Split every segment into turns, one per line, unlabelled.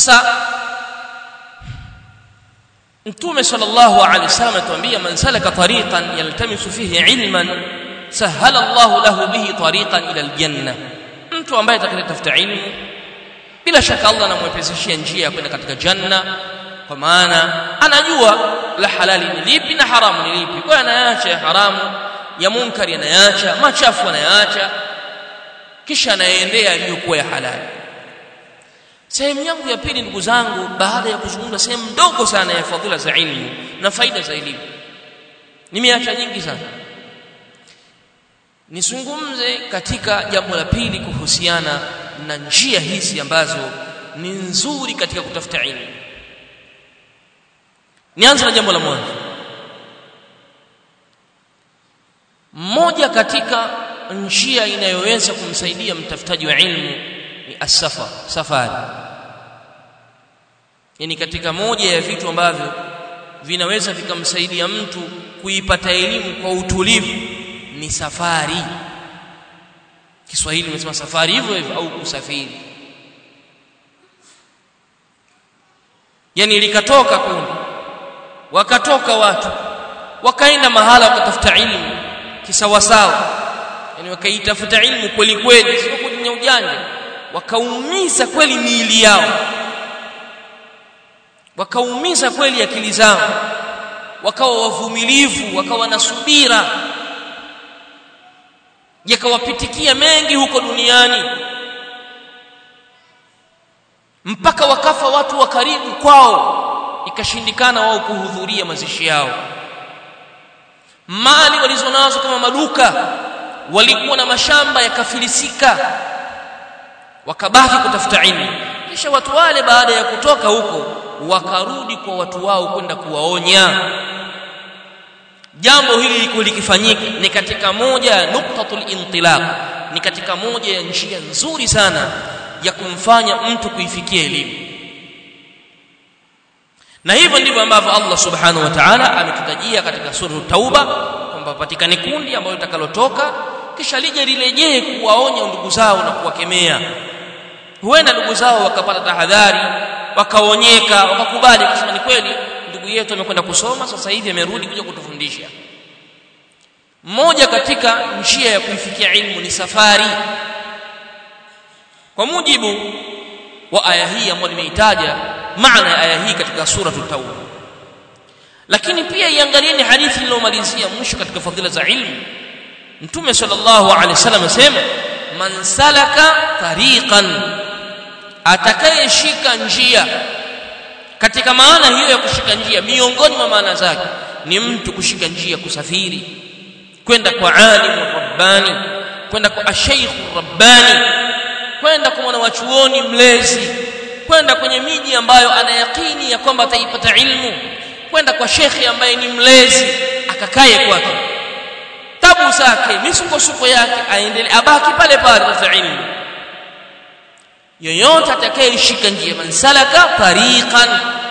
sasa mtume sallallahu alaihi wasallam atuambia man salaka tariqan yaltamisu fihi ilman sahala Allah lahu bihi tariqan ila aljanna mtu ambaye atakayetafuta ilmu bila shaka Allah anamwepesishia njia ya kwenda katika janna kwa maana anajua la halali ni lipi na haramu ni lipi. Kwa anayaacha ya haramu ya munkari anayaacha machafu anayaacha kisha anaendea yaliyokuwa ya halali sehemu yangu ya pili ndugu zangu baada ya kuzungumza sehemu ndogo sana ya fadhila za ilmu na faida za elimu. Nimeacha nyingi sana. Nizungumze katika jambo la pili kuhusiana na njia hizi ambazo ni nzuri katika kutafuta ilmu. Nianze na jambo la mwanzo. Mmoja katika njia inayoweza kumsaidia mtafutaji wa ilmu ni asafa safari. Yani katika moja ya vitu ambavyo vinaweza vikamsaidia mtu kuipata elimu kwa utulivu ni safari. Kiswahili umesema safari hivyo hivyo au kusafiri. Yani likatoka kundi wakatoka watu wakaenda mahala wakatafuta ilmu kisawasawa. Yani wakaitafuta ilmu kweli kweli sio kwenye ujanja wakaumiza kweli miili yao. Wakaumiza kweli akili zao. Wakawa wavumilivu wakawa na subira. Yakawapitikia mengi huko duniani. Mpaka wakafa watu wa karibu kwao. Ikashindikana wao kuhudhuria mazishi yao. Mali walizonazo kama maduka walikuwa na mashamba yakafilisika wakabaki kutafuta ilmu. Kisha watu wale baada ya kutoka huko wakarudi kwa watu wao kwenda kuwaonya. Jambo hili liko likifanyika ni katika moja nuktatul intilaq ni katika moja ya njia nzuri sana ya kumfanya mtu kuifikia elimu. Na hivyo ndivyo ambavyo Allah subhanahu wa ta'ala ametutajia katika sura tauba kwamba patikane kundi ambalo litakalotoka kisha lije lirejee kuwaonya ndugu zao na kuwakemea huenda ndugu zao wakapata tahadhari wakaonyeka wakakubali kusema ni kweli. Ndugu yetu amekwenda kusoma sasa hivi amerudi kuja kutufundisha. Mmoja katika njia ya kuifikia ilmu ni safari. Kwa mujibu wa aya hii ambayo nimeitaja maana ya aya hii katika sura tauba lakini pia iangalieni hadithi iliyomalizia mwisho katika fadhila za ilmu. Mtume sallallahu alaihi wasallam asema man salaka tariqan atakayeshika njia. Katika maana hiyo ya kushika njia miongoni mwa maana zake ni mtu kushika njia kusafiri kwenda kwa alimu rabbani kwenda kwa asheikhu rabbani kwenda kwa mwanawachuoni mlezi kwenda kwenye miji ambayo ana yaqini ya kwamba ataipata ilmu kwenda kwa shekhi ambaye ni mlezi akakaye kwake. Tabu zake misukosuko yake aendelee abaki pale pale kwa ilmu yoyote atakayeshika njia mansalaka tariqan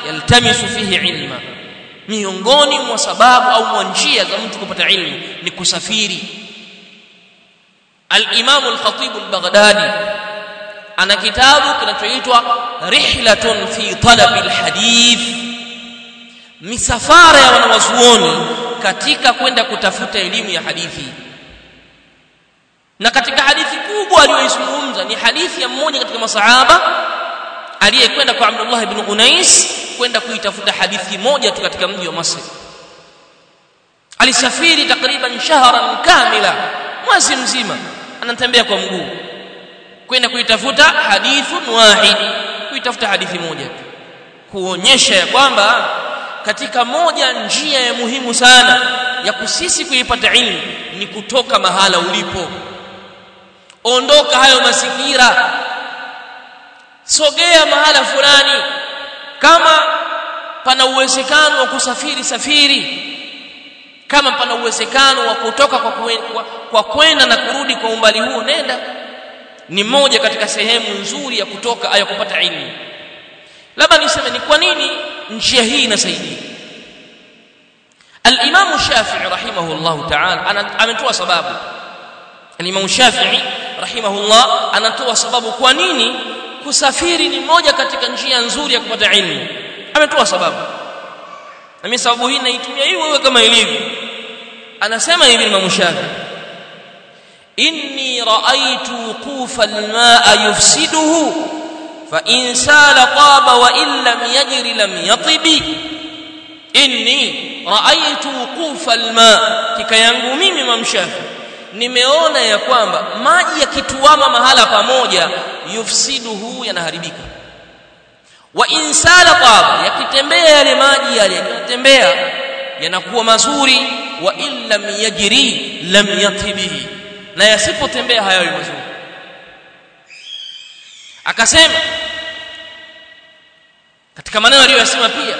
yaltamisu fihi ilma. Miongoni mwa sababu au mwa njia za mtu kupata ilmu ni kusafiri. al-Imam al-Khatib al-Baghdadi ana kitabu kinachoitwa Rihlatun fi talab al-hadith. Misafara ya wanawazuoni katika kwenda kutafuta elimu ya hadithi na katika hadithi kubwa aliyoizungumza ni hadithi ya mmoja katika masahaba aliyekwenda kwa Abdullah ibn Unais kwenda kuitafuta hadithi moja tu katika mji wa Masri. Alisafiri takriban shahran kamila mwezi mzima anatembea kwa mguu kwenda kuitafuta hadithun wahid kuitafuta hadithi moja kuonyesha ya kwamba katika moja njia ya muhimu sana ya kusisi kuipata ilmu ni kutoka mahala ulipo ondoka hayo masikira sogea mahala fulani. Kama pana uwezekano wa kusafiri safiri. Kama pana uwezekano wa kutoka kwa kwenda, kwa kwenda na kurudi kwa umbali huo nenda. Ni moja katika sehemu nzuri ya kutoka aya kupata ilmu. Labda niseme ni kwa nini njia hii inasaidia? al-Imam Shafi'i rahimahullah ta'ala ametoa sababu. al-Imam Shafi'i rahimahullah anatoa sababu kwa nini kusafiri ni moja katika njia nzuri ya kupata ilmu ametoa sababu na mimi sababu hii naitumia hii wewe kama ilivyo anasema hivi Imam Shafi inni raaitu wuqufa almaa yufsiduhu fa in sala taba wa in lam yajri lam yatibi inni raaitu wuqufa almaa kika yangu mimi Imam Shafi nimeona ya kwamba maji yakituama mahala pamoja yufsiduhu yanaharibika. Wa insala tab yakitembea yale maji yale yakitembea yanakuwa mazuri. Wa illam yajri lam yatibihi na yasipotembea hayawi mazuri. Akasema katika maneno aliyosema pia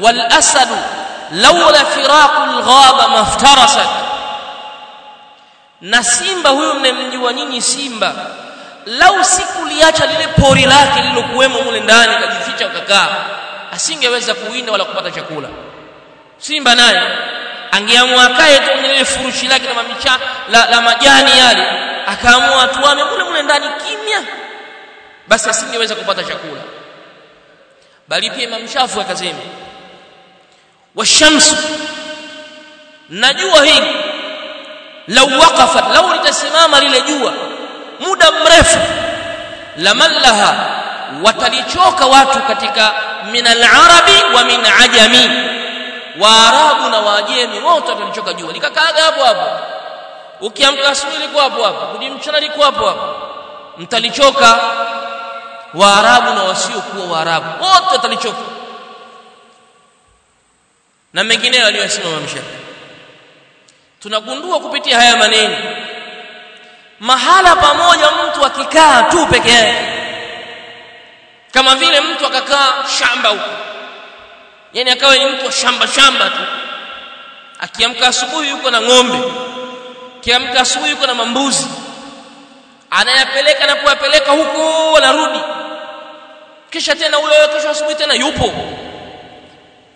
wal asadu laula firaqul ghaba maftarasat na simba huyo mnemjua nyinyi simba. Lau sikuliacha lile pori lake lilokuwemo mule ndani kajificha kakaa asingeweza kuwinda wala kupata chakula. Simba naye angeamua akae tu lile furushi lake la mamicha la, la majani yale akaamua atuame mule mule ndani kimya basi asingeweza kupata chakula. Bali pia mamshafu akasema washamsu najua hili lau waqafat lau litasimama lile jua muda mrefu lamallaha watalichoka watu katika min al-arabi wa min ajami. Waarabu na waajemi wote watalichoka jua. Likakaaga hapo hapo. Ukiamka asubuhi liko hapo hapo kudi mchana liko hapo hapo mtalichoka waarabu na wasiokuwa waarabu wote watalichoka na mengineyo aliyosema mamshafi tunagundua kupitia haya maneno mahala pamoja mtu akikaa tu peke yake kama vile mtu akakaa shamba huko yani akawa ni mtu wa shamba shamba tu akiamka asubuhi yuko na ng'ombe akiamka asubuhi yuko na mambuzi anayapeleka na kuyapeleka huko anarudi kisha tena huyo kesho asubuhi tena yupo.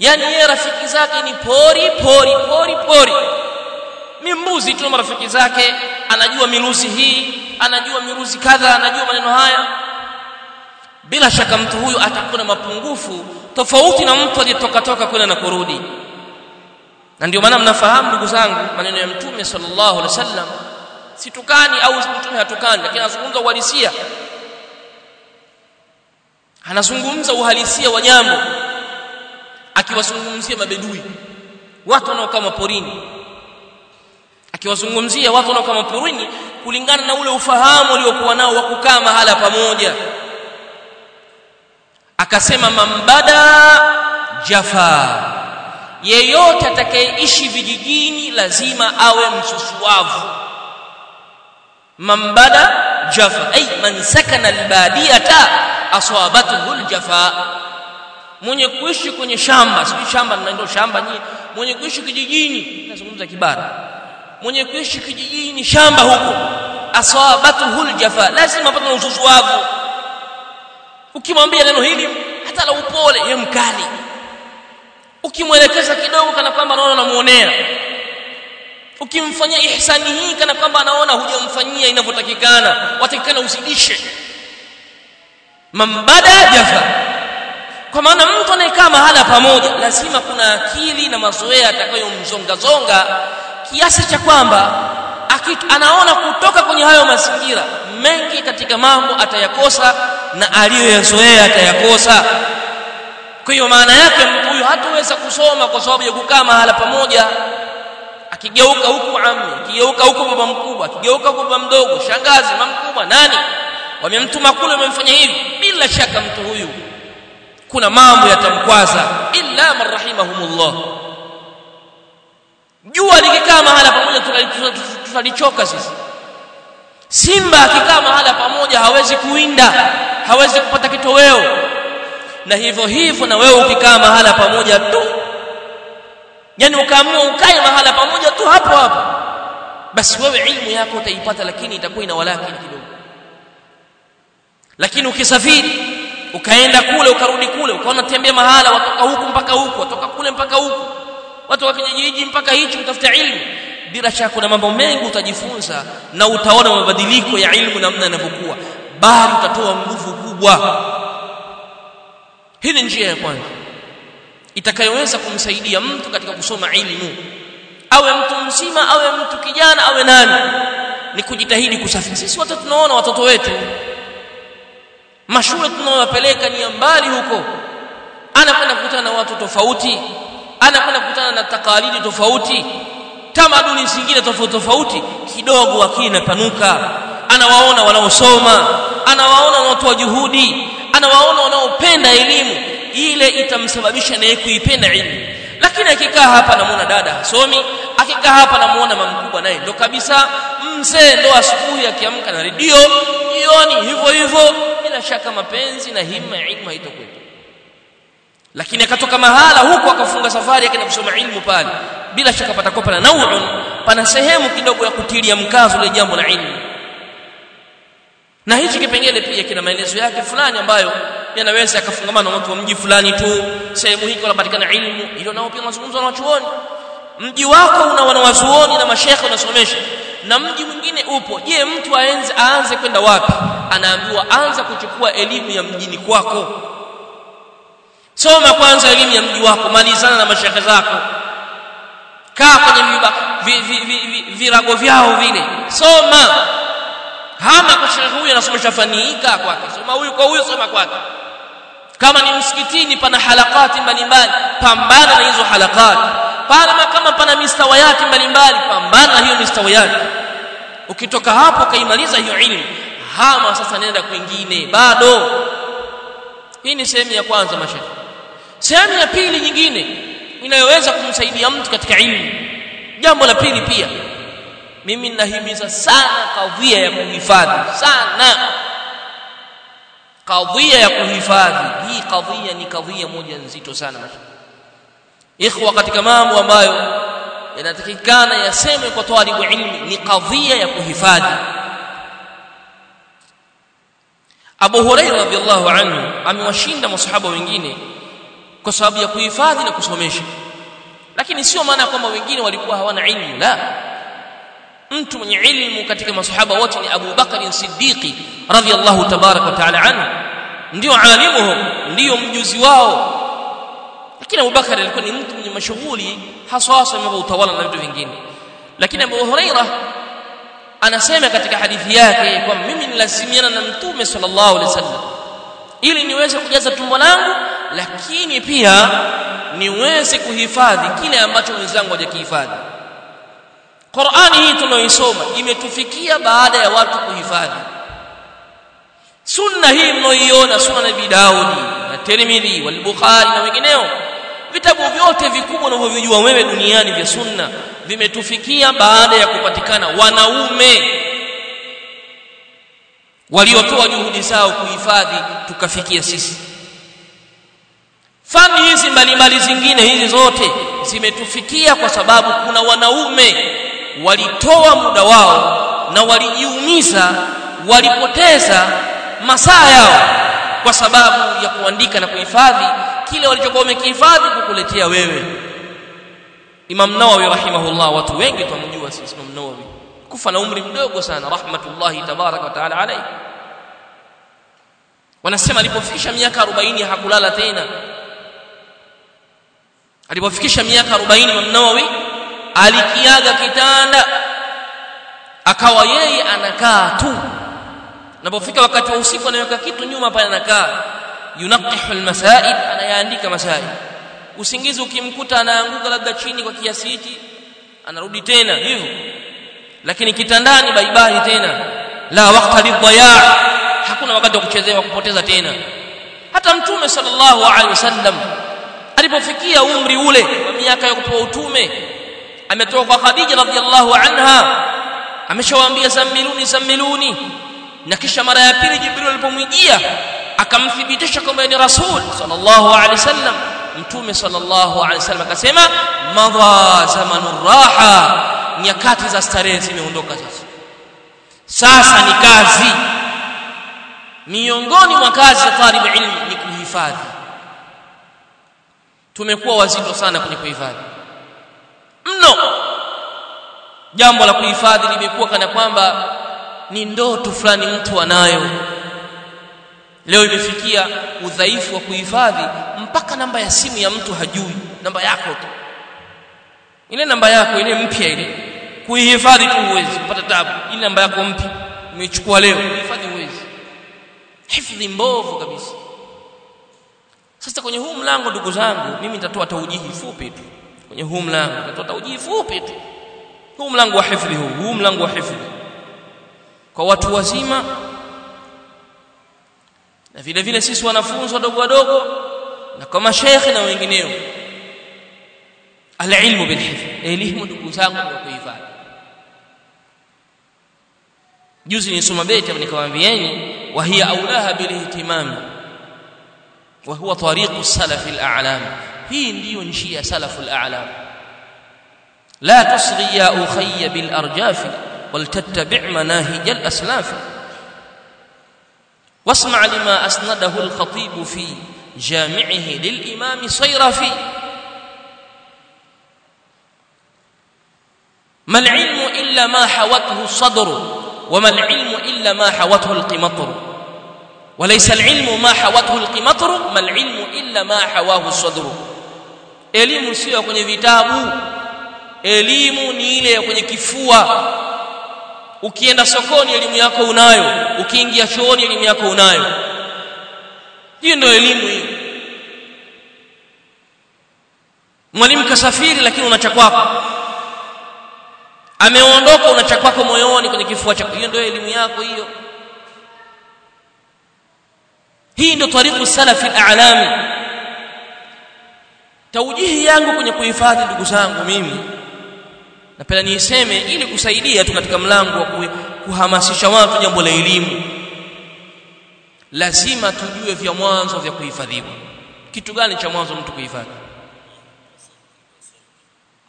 Yani yeye rafiki zake ni pori pori pori pori ni mbuzi tu marafiki zake anajua miruzi hii anajua miruzi kadha anajua maneno haya. Bila shaka mtu huyu atakuwa na mapungufu tofauti na mtu aliyetoka toka kwenda na kurudi. Na ndio maana mnafahamu ndugu zangu maneno ya mtume sallallahu alaihi wasallam situkani au mtume hatukani lakini anazungumza uhalisia. Anazungumza uhalisia wa jambo akiwazungumzia mabedui watu wanaokaa maporini akiwazungumzia watu wanaokaa purini kulingana na ule ufahamu waliokuwa nao wa kukaa mahala pamoja. Akasema mambada jafa yeyote atakayeishi vijijini lazima awe msusuavu mambada jafa ay man sakana albadiyata asabathu aljafa mwenye kuishi kwenye shamba sio shamba ndio shamba nyinyi mwenye kuishi kijijini nazungumza kibara mwenye kuishi kijijini shamba huko. Aswabatuhu aljafa lazima apate wako. Ukimwambia neno hili hata la upole ye mkali. Ukimwelekeza kidogo kana kwamba anaona unamuonea. Ukimfanyia ihsani hii kana kwamba anaona hujamfanyia inavyotakikana. Watakikana uzidishe. Mambada jafa. Kwa maana mtu anayekaa mahala pamoja lazima kuna akili na mazoea atakayomzonga zonga kiasi cha kwamba anaona kutoka kwenye hayo mazingira mengi katika mambo atayakosa na aliyoyazoea atayakosa. Kwa hiyo maana yake mtu huyu hataweza kusoma kwa sababu ya kukaa mahala pamoja akigeuka huku ammi akigeuka huku baba mkubwa akigeuka huku baba mdogo shangazi mama mkubwa nani? Wamemtuma kule wamemfanya hivi. Bila shaka mtu huyu kuna mambo yatamkwaza. Illa man rahimahumullah jua likikaa mahala pamoja tutalichoka sisi. Simba akikaa mahala pamoja hawezi kuinda hawezi kupata kitoweo. Na hivyo hivyo na wewe ukikaa mahala pamoja tu. Yani ukaamua ukae mahala pamoja tu hapo hapo. Basi wewe ilmu yako utaipata lakini itakuwa ina walakini kidogo. Lakini ukisafiri ukaenda kule ukarudi kule ukaona tembea mahala watoka huku mpaka huku watoka kule mpaka huku watoka kijiji hiki mpaka hichi kutafuta ilmu. Bila shaka kuna mambo mengi utajifunza na utaona mabadiliko ya ilmu namna yanavyokuwa. Bali utatoa nguvu kubwa. Hii ni njia ya kwanza. Itakayoweza kumsaidia mtu katika kusoma ilmu. Awe mtu mzima awe mtu kijana awe nani. Ni kujitahidi kusafiri. Sisi watu tunaona watoto wetu. Mashule tunawapeleka ni mbali huko. Anakwenda kukutana na watu tofauti anakwenda kukutana na takalidi tofauti tamaduni zingine tofauti tofauti kidogo akili inapanuka. Anawaona wanaosoma anawaona wanaotoa juhudi anawaona wanaopenda elimu. Ile itamsababisha naye kuipenda elimu. Lakini akikaa hapa namuona dada hasomi akikaa hapa namuona mamkubwa naye. Ndo kabisa mzee ndo asubuhi akiamka na redio jioni hivyo hivyo. Bila shaka mapenzi na himma ya ilmu haitokuwepo lakini akatoka mahala huko akafunga safari akaenda kusoma ilmu pale. Bila shaka patakuwa pana nauun pana sehemu kidogo ya kutilia mkazo ile jambo la ilmu. Na hichi kipengele pia kina maelezo yake fulani ambayo yanaweza yakafungamana na watu wa mji fulani tu. Sehemu hiko wanapatikana ilmu hilo nao pia mazungumzo na wachuoni mji wako una wanawazuoni na mashekhe unasomesha na mji mwingine upo. Je mtu aanze aanze kwenda wapi? Anaambiwa anza kuchukua elimu ya mjini kwako soma kwanza elimu ya mji wako malizana na mashehe zako. Kaa kwenye virago vyao vile. Soma. Hama kwa shekhe huyu anasomesha fani kwake. Soma huyu kwa huyu soma kwake. Kama ni msikitini pana halakati mbalimbali pambana na hizo halakati. Pana kama pana mistawa yake mbalimbali pambana hiyo mistawa yake ukitoka hapo kaimaliza hiyo ilmu hama sasa nenda kwingine bado. Hii ni sehemu ya kwanza mashaka sehemu ya pili nyingine inayoweza kumsaidia mtu katika ilmu. Jambo la pili pia mimi ninahimiza sana kadhia ya kuhifadhi sana. Kadhia ya kuhifadhi hii kadhia ni kadhia moja nzito sana. Ikhwa katika mambo ambayo yanatakikana yasemwe kwa talibu ilmi ni kadhia ya kuhifadhi. Abu Hurairah radhiallahu anhu amewashinda masahaba wengine kwa sababu ya kuhifadhi na kusomesha. Lakini sio maana kwamba wengine walikuwa hawana ilmu la. Mtu mwenye ilmu katika masahaba wote ni Abu Bakar Siddiqi radhiallahu tabarak wa taala anhu. Ndio alimuhum ndio mjuzi wao. Lakini Abu Bakar alikuwa ni mtu mwenye mashughuli haswa hasa mambo utawala na vitu vingine. Lakini Abu Hurairah anasema katika hadithi yake kwamba mimi nilazimiana na mtume sallallahu alaihi wasallam ili niweze kujaza tumbo langu lakini pia niweze kuhifadhi kile ambacho wenzangu hawajakihifadhi. Qur'ani hii tunaoisoma imetufikia baada ya watu kuhifadhi. Sunna hii mnaoiona sunna Nabii Daudi na Tirmidhi wal Bukhari na wengineo vitabu vyote vikubwa unavyovijua wewe duniani vya sunna vimetufikia baada ya kupatikana wanaume waliotoa juhudi zao kuhifadhi tukafikia sisi fani hizi mbalimbali zingine hizi zote zimetufikia kwa sababu kuna wanaume walitoa muda wao na walijiumiza walipoteza masaa yao kwa sababu ya kuandika na kuhifadhi kile walichokuwa wamekihifadhi kukuletea wewe. Imam Nawawi rahimahullah watu wengi tumjua sisi Imam Nawawi. Kufa na umri mdogo sana rahmatullahi tabaraka wa taala alayhi. Wanasema alipofikisha miaka 40 hakulala tena alipofikisha miaka 40 Imam Nawawi alikiaga kitanda. Akawa yeye anakaa tu. Napofika wakati wa usiku anaweka kitu nyuma pale anakaa. Yunaqihu almasail anayaandika masaid usingizi ukimkuta anaanguka labda chini kwa kiasi hiki anarudi tena hivyo. Lakini kitandani baibai tena. La waqta lidhaya hakuna wakati wa kuchezewa kupoteza tena. Hata mtume sallallahu alaihi wasallam alipofikia umri ule wa miaka ya kupewa utume ametoka kwa Khadija radhiallahu anha ameshawaambia zamiluni zamiluni na kisha mara ya pili Jibril alipomwijia akamthibitisha kwamba ni rasul sallallahu alaihi wasallam. Mtume sallallahu alaihi wasallam akasema madha zamanu raha. Nyakati za starehe zimeondoka sasa. Sasa ni kazi. Miongoni mwa kazi ya talib ilmi ni kuhifadhi tumekuwa wazito sana kwenye kuhifadhi. Mno! Jambo la kuhifadhi limekuwa kana kwamba ni ndoto fulani mtu anayo. Leo imefikia udhaifu wa kuhifadhi mpaka namba ya simu ya mtu hajui. Namba yako tu. Ile namba yako ile mpya ile kuihifadhi tu huwezi kupata tabu. Ile namba yako mpya umechukua leo kuhifadhi huwezi. Hifadhi mbovu kabisa sasa kwenye huu mlango ndugu zangu mimi nitatoa taujihi fupi tu. Kwenye huu mlango nitatoa taujihi fupi tu. Huu mlango wa hifdhi huu huu mlango wa hifdhi. Kwa watu wazima na vile vile sisi wanafunzi wadogo wadogo na kwa mashekhe na wengineo. Alilmu bilhifdh elimu ndugu zangu ndio kuhifadhi. Juzi nisoma beti nikawaambieni wa hiya aulaha bilihtimam وهو طريق السلف الأعلام. هين لينشي سلف الأعلام. لا تصغي يا أخي بالأرجاف ولتتبع مناهج الأسلاف. واسمع لما أسنده الخطيب في جامعه للإمام صيرفي ما العلم إلا ما حوته الصدر وما العلم إلا ما حوته القمطر. walaisa alilmu ma hawathu alqimatru mal ilmu illa ma hawahu sadru elimu sio kwenye vitabu. Elimu ni ile ya kwenye kifua. Ukienda sokoni elimu yako unayo. Ukiingia chooni elimu yako unayo. Hiyo ndio elimu hiyo mwalimu kasafiri lakini unacha kwako. Ameondoka unacha kwako moyoni kwenye kifua chako. Hiyo ndio elimu yako hiyo hii ndio tariqu salafi al-a'lam taujihi yangu kwenye kuhifadhi ndugu zangu mimi napenda niiseme ili kusaidia tu katika mlango wa kuhamasisha watu jambo la elimu. Lazima tujue vya mwanzo vya kuhifadhiwa. Kitu gani cha mwanzo mtu kuhifadhi?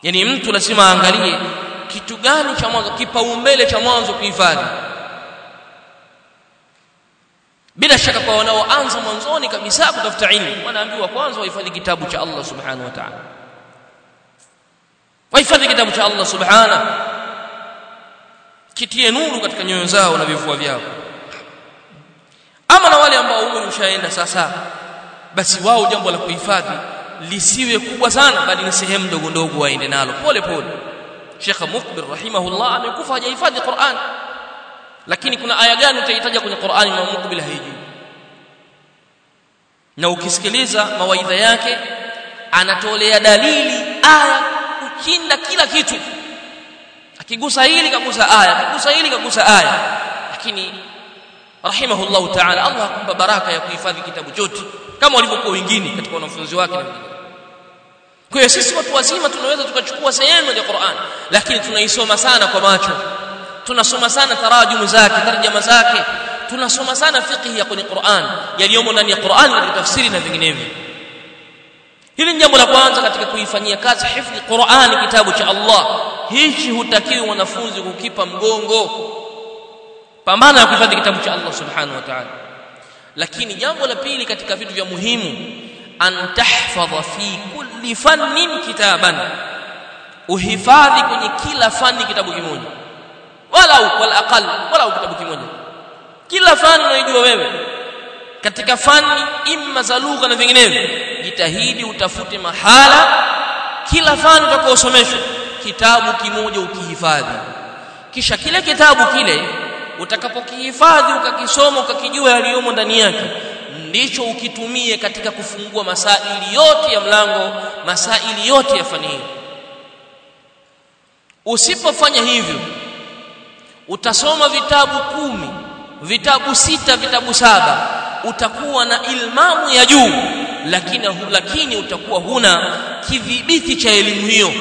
Yani mtu lazima aangalie kitu gani cha mwanzo kipaumbele cha mwanzo kuhifadhi bila shaka kwa wanaoanza mwanzoni kabisa kutafuta ilmu wanaambiwa kwanza wahifadhi kitabu cha Allah subhanahu wa ta'ala. Wahifadhi kitabu cha Allah subhanahu. Kitie nuru katika nyoyo zao na vifua vyao. Ama na wale ambao umri ushaenda sasa basi wao jambo la kuhifadhi lisiwe kubwa sana bali ni sehemu ndogo ndogo waende nalo. Pole pole. Sheikh Mukbir rahimahullah amekufa hajahifadhi Qur'an lakini kuna aya gani utahitaja kwenye Qur'ani na bila haijui na ukisikiliza mawaidha yake anatolea dalili aya kukinda kila kitu. Akigusa hili kagusa aya akigusa hili kagusa aya. Lakini rahimahullahu ta'ala Allah akumpa baraka ya kuhifadhi kitabu chote. Kama walivyokuwa wengine katika wanafunzi wake na wengine. Kwa hiyo sisi watu wazima tunaweza tukachukua sehemu ya Qur'an lakini tunaisoma sana kwa macho tunasoma sana tarajumu zake tarjama zake. Tunasoma sana fiqh ya kwenye Qur'an yaliyomo ndani ya Qur'an na tafsiri na vinginevyo. Hili ni jambo la kwanza katika kuifanyia kazi hifdhi Qur'an kitabu cha Allah. Hichi hutakiwi wanafunzi kukipa mgongo. Pambana na kuhifadhi kitabu cha Allah subhanahu wa ta'ala. Lakini jambo la pili katika vitu vya muhimu an tahfadha fi kulli fannin kitaban. Uhifadhi kwenye kila fani kitabu kimoja wala wal aqal wala kitabu kimoja kila fani unaijua wewe katika fani imma za lugha na vinginevyo jitahidi utafute mahala kila fani utakaosomeshwa kitabu kimoja ukihifadhi. Kisha kile kitabu kile utakapokihifadhi ukakisoma ukakijua yaliyomo ndani yake ndicho ukitumie katika kufungua masaili yote ya mlango masaili yote ya fani hii. Usipofanya hivyo utasoma vitabu kumi vitabu sita vitabu saba utakuwa na ilmamu ya juu lakini lakini utakuwa huna kidhibiti cha elimu hiyo.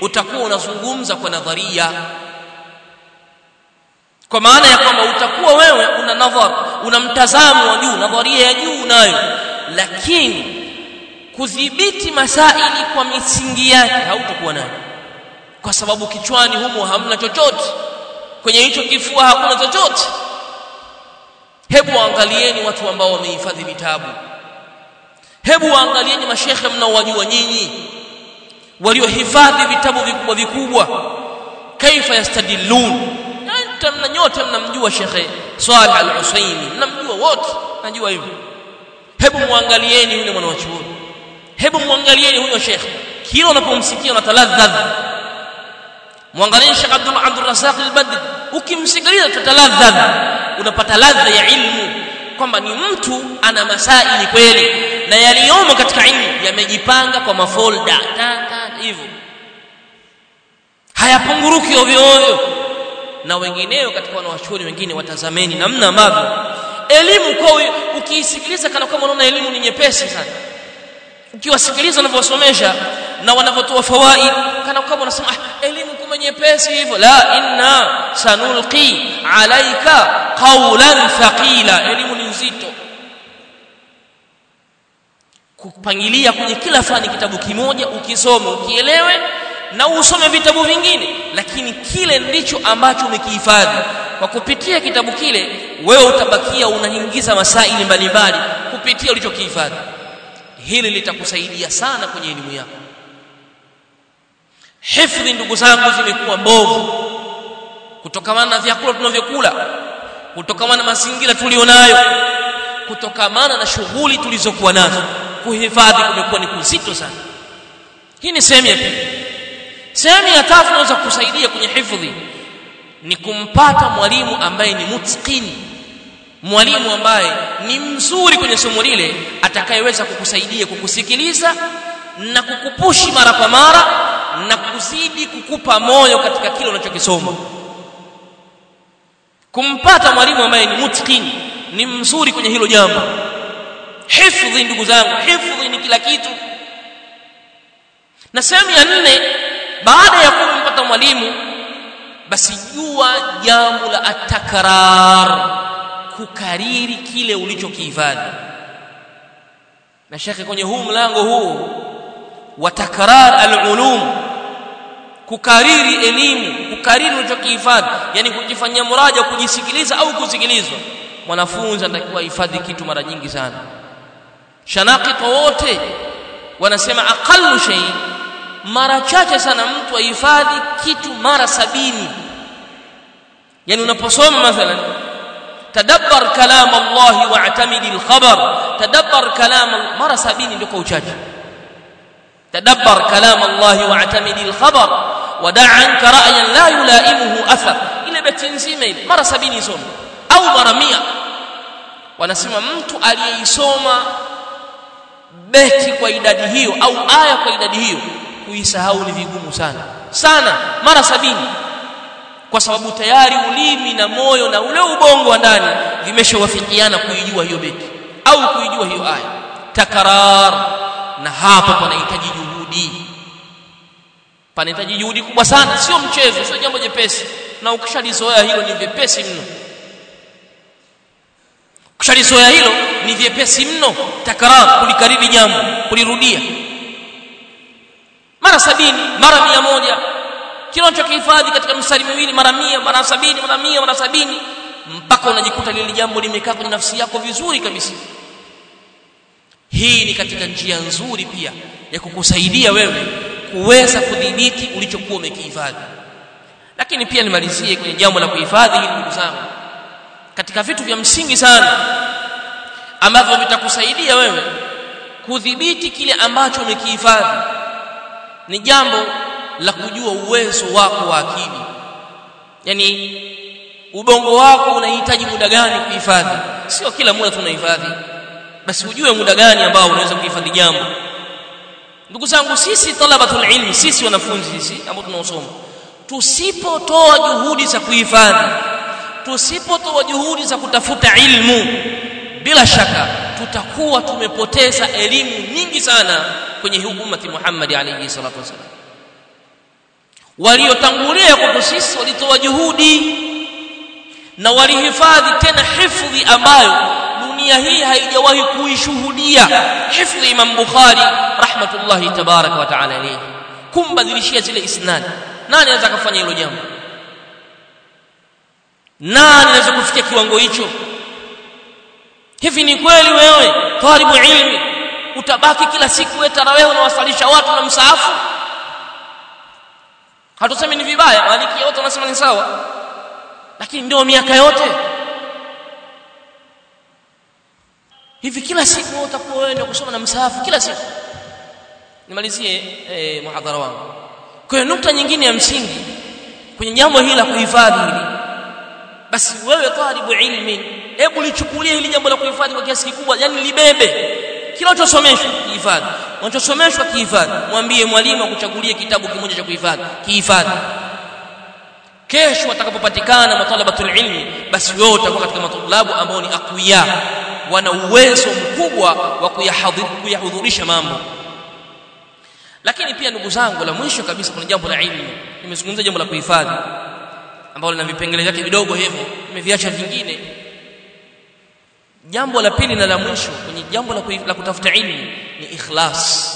Utakuwa unazungumza kwa nadharia. Kwa maana ya kwamba utakuwa wewe una nadhar una mtazamo wa juu nadharia ya juu unayo. Lakini kudhibiti masaili kwa misingi yake hautakuwa nayo. Kwa sababu kichwani humo hamna chochote kwenye hicho kifua hakuna chochote. Hebu angalieni watu ambao wamehifadhi vitabu. Hebu angalieni mashekhe mnaowajua nyinyi waliohifadhi vitabu vikubwa vikubwa. Kaifa yastadilun nanta mna nyote mnamjua shekhe Salih al-Husaini mnamjua wote najua hivyo hebu muangalieni yule mwanachuoni. Wa hebu muangalieni huyo shekhe kila unapomsikia unataladhadha muangalieni Sheikh Abdul Abdul Razzaq al-Badr ukimsikiliza tutaladha unapata ladha ya ilmu kwamba ni mtu ana masaili kweli na yaliyomo katika ilmu yamejipanga kwa mafolda hivyo. Hayapunguruki ovyo ovyo. Na wengineo katika wanawachuoni wengine watazameni namna ambavyo elimu kwa ukiisikiliza kana kama unaona elimu ni nyepesi sana. Ukiwasikiliza wanavyosomesha na wanavyotoa fawaid. Kana kama unasema ah, elimu kama nyepesi hivyo. La inna sanulqi alaika qawlan thaqila. Elimu ni nzito. Kupangilia kwenye kila fani kitabu kimoja ukisome ukielewe na usome vitabu vingine. Lakini kile ndicho ambacho umekihifadhi. Kwa kupitia kitabu kile wewe utabakia unaingiza masaili mbalimbali kupitia ulichokihifadhi. Hili litakusaidia sana kwenye elimu yako hifadhi ndugu zangu zimekuwa mbovu. Kutokamana na vyakula tunavyokula kutokamana na mazingira tulionayo kutokamana na shughuli tulizokuwa nazo kuhifadhi kumekuwa ni kuzito sana. Hii ni sehemu ya pili. Sehemu ya tatu inaweza kusaidia kwenye hifadhi ni kumpata mwalimu ambaye ni mutqini mwalimu ambaye ni mzuri kwenye somo lile atakayeweza kukusaidia kukusikiliza na kukupushi mara kwa mara na kuzidi kukupa moyo katika kile unachokisoma. Kumpata mwalimu ambaye ni mutqin ni mzuri kwenye hilo jambo. Hifdhi ndugu zangu hifdhi ni kila kitu. Na sehemu ya nne baada ya kumpata mwalimu basi jua jambo la atakrar kukariri kile ulichokihifadhi. Na shekhe kwenye huu mlango huu wa takrar alulum kukariri elimu kukariri ulichokihifadhi yani kujifanyia muraja kujisikiliza au kusikilizwa. Mwanafunzi anatakiwa hifadhi kitu mara nyingi sana. Shanaqita wote wanasema aqallu shay mara chache sana mtu ahifadhi kitu mara sabini. Yani unaposoma mathalan tadabbar kalam Allah wa'tamidi al-khabar tadabbar kalam mara sabini ndio kwa uchache tadabbar كلام الله واعتمد الخبر ودع عنك رايا لا la اثر ile beti nzima ile mara sabini isome au mara mia wanasema mtu aliyeisoma beti kwa idadi hiyo au aya kwa idadi hiyo kuisahau ni vigumu sana sana mara sabini kwa sababu tayari ulimi na moyo na ule ubongo wa ndani vimeshawafikiana kuijua hiyo beti au kuijua hiyo aya. Takarar. Na hapa panahitaji juhudi panahitaji juhudi kubwa sana. Sio mchezo sio jambo jepesi. Na ukishalizoea hilo ni vyepesi mno. Ukishalizoea hilo ni vyepesi mno. Takarar kulikariri jambo kulirudia. Mara sabini mara mia moja. Kila unachokihifadhi katika mstari miwili mara mia mara sabini mara mia mara sabini mpaka unajikuta lile jambo limekaa kwenye nafsi yako vizuri kabisa hii ni katika njia nzuri pia ya kukusaidia wewe kuweza kudhibiti ulichokuwa umekihifadhi. Lakini pia nimalizie kwenye jambo la kuhifadhi hili ndugu zangu. Katika vitu vya msingi sana ambavyo vitakusaidia wewe kudhibiti kile ambacho umekihifadhi ni jambo la kujua uwezo wako wa akili. Yani ubongo wako unahitaji muda gani kuhifadhi? Sio kila muda tunahifadhi basi ujue muda gani ambao unaweza kuhifadhi jambo. Ndugu zangu sisi talabatul ilmi sisi wanafunzi sisi ambao tunaosoma tusipotoa juhudi za kuhifadhi tusipotoa juhudi za kutafuta ilmu bila shaka tutakuwa tumepoteza elimu nyingi sana kwenye hii ummati Muhammad alayhi salatu wasallam waliotangulia kwa sisi walitoa juhudi na walihifadhi tena hifadhi ambayo dunia hii haijawahi kuishuhudia. Hifdhi Imam Bukhari rahmatullahi tabaraka wa taala alayhi. Kumbadilishia zile isnad nani anaweza kufanya hilo jambo? Nani anaweza kufikia kiwango hicho? Hivi ni kweli wewe talibu ilmi? Utabaki kila siku wewe tarawih unawasalisha watu na msaafu? Hatusemi ni vibaya maliki wote wanasema ni sawa. Lakini ndio miaka yote hivi kila siku utakuwa wewe ndio kusoma na msahafu kila siku. Nimalizie eh, muhadhara wangu. Kwa nukta nyingine ya msingi kwenye jambo hili la kuhifadhi hili. Basi wewe talibu ilmi hebu lichukulie hili jambo la kuhifadhi kwa kiasi kikubwa yani libebe. Kila unachosomeshwa kihifadhi. Unachosomeshwa kihifadhi. Mwambie mwalimu akuchagulie kitabu kimoja cha kuhifadhi. Kihifadhi. Kesho atakapopatikana matalabatul ilmi basi wewe utakuwa katika matulabu ambao ni aqwiya wana uwezo mkubwa wa kuyahudhurisha mambo. Lakini pia ndugu zangu la mwisho kabisa kuna jambo la ilmu nimezungumza jambo la kuhifadhi ambalo lina vipengele vyake vidogo hivyo nimeviacha vingine. Jambo la pili na la mwisho kwenye jambo la, la kutafuta ilmu ni ikhlas.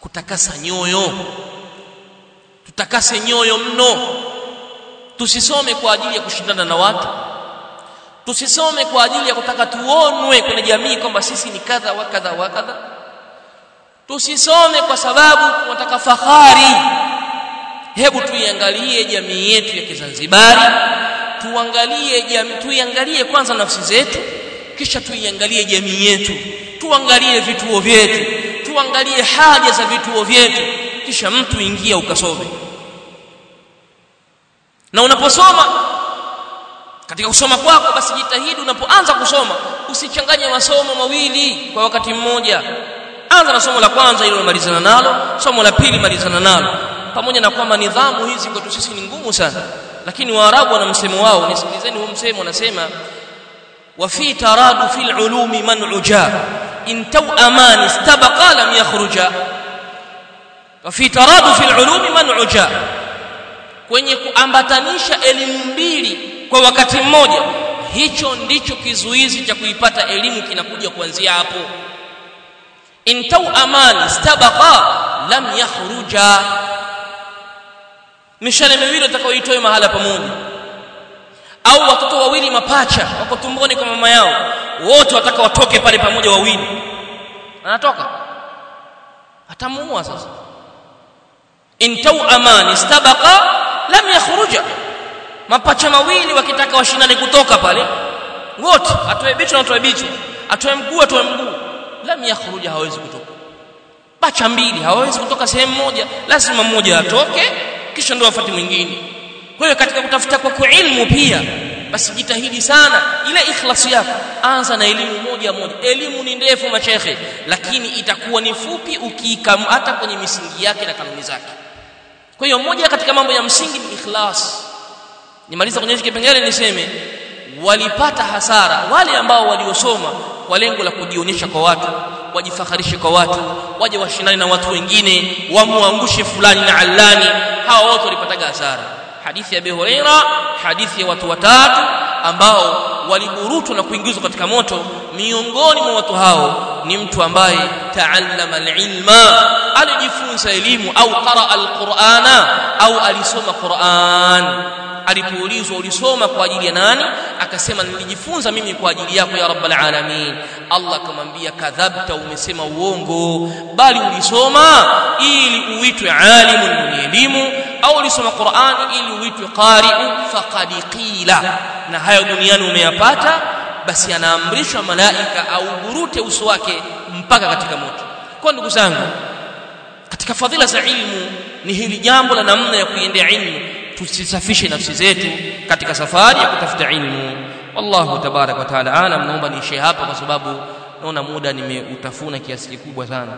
Kutakasa nyoyo. Tutakase nyoyo mno. Tusisome kwa ajili ya kushindana na watu tusisome kwa ajili ya kutaka tuonwe kwenye jamii kwamba sisi ni kadha wa kadha wa kadha. Tusisome kwa sababu tunataka fahari. Hebu tuiangalie jamii yetu ya Kizanzibari tuangalie jamii tuiangalie kwanza nafsi zetu kisha tuiangalie jamii yetu tuangalie vituo vyetu tuangalie haja za vituo vyetu kisha mtu ingia ukasome. Na unaposoma katika kusoma kwako basi jitahidi unapoanza kusoma usichanganye masomo mawili kwa wakati mmoja. Anza na somo la kwanza ili umalizana nalo somo la pili malizana nalo. Pamoja na kwamba nidhamu hizi kwetu sisi ni ngumu sana lakini waarabu wana msemo wao nisikilizeni huu msemo wanasema wa fi taradu fil ulumi man uja in tawaman istabaqa lam yakhruja. Wa fi taradu fil ulumi man uja kwenye kuambatanisha elimu mbili kwa wakati mmoja hicho ndicho kizuizi cha kuipata elimu kinakuja kuanzia hapo. In tawaman stabaqa lam yakhruja. Mishale miwili utakaoitoe mahala pamoja au watoto wawili mapacha wako tumboni kwa mama yao wote wataka watoke pale pamoja wawili. Anatoka. Atamuua sasa. In tawaman stabaqa lam yakhruja mapacha mawili wakitaka washindane kutoka pale. Wote atoe bicho na atoe bicho atoe mguu atoe mguu. Lam yakhruja hawezi kutoka. Pacha mbili hawezi kutoka sehemu moja. Lazima mmoja atoke kisha ndio afuate mwingine. Kwa hiyo katika kutafuta kwako ilmu pia basi jitahidi sana. Ile ikhlasi yako anza na elimu moja moja. Elimu ni ndefu mashekhe lakini itakuwa ni fupi ukiikamata kwenye misingi yake na kanuni zake. Kwa hiyo moja katika mambo ya msingi ni ikhlas nimaliza kwenye kipengele niseme walipata hasara wale ambao waliosoma kwa lengo la kujionyesha kwa watu wajifakharishe kwa watu waje washindane na watu wengine wamuangushe fulani na alani hawa wote walipataga hasara. Hadithi ya Abu Huraira hadithi ya watu watatu ambao waliburutwa na kuingizwa katika moto. Miongoni mwa watu hao ni mtu ambaye taallama alilma alijifunza elimu au qaraa alqur'ana au alisoma Qur'an alipoulizwa ulisoma kwa ajili ya nani? Akasema nilijifunza mimi kwa ajili yako ya rabbal alamin. Allah akamwambia kadhabta umesema uongo. Bali ulisoma ili uitwe alimun mwenye elimu au ulisoma Qur'an ili uitwe qari'u faqad qila. Na hayo duniani umeyapata basi anaamrishwa malaika au burute uso wake mpaka katika moto. Kwa ndugu zangu katika fadhila za ilmu ni hili jambo la namna ya kuiendea ilmu tusisafishe nafsi zetu katika safari ya kutafuta ilmu. Wallahu tabarak wa taala alam naomba niishie hapa kwa sababu naona muda nimeutafuna kiasi kikubwa sana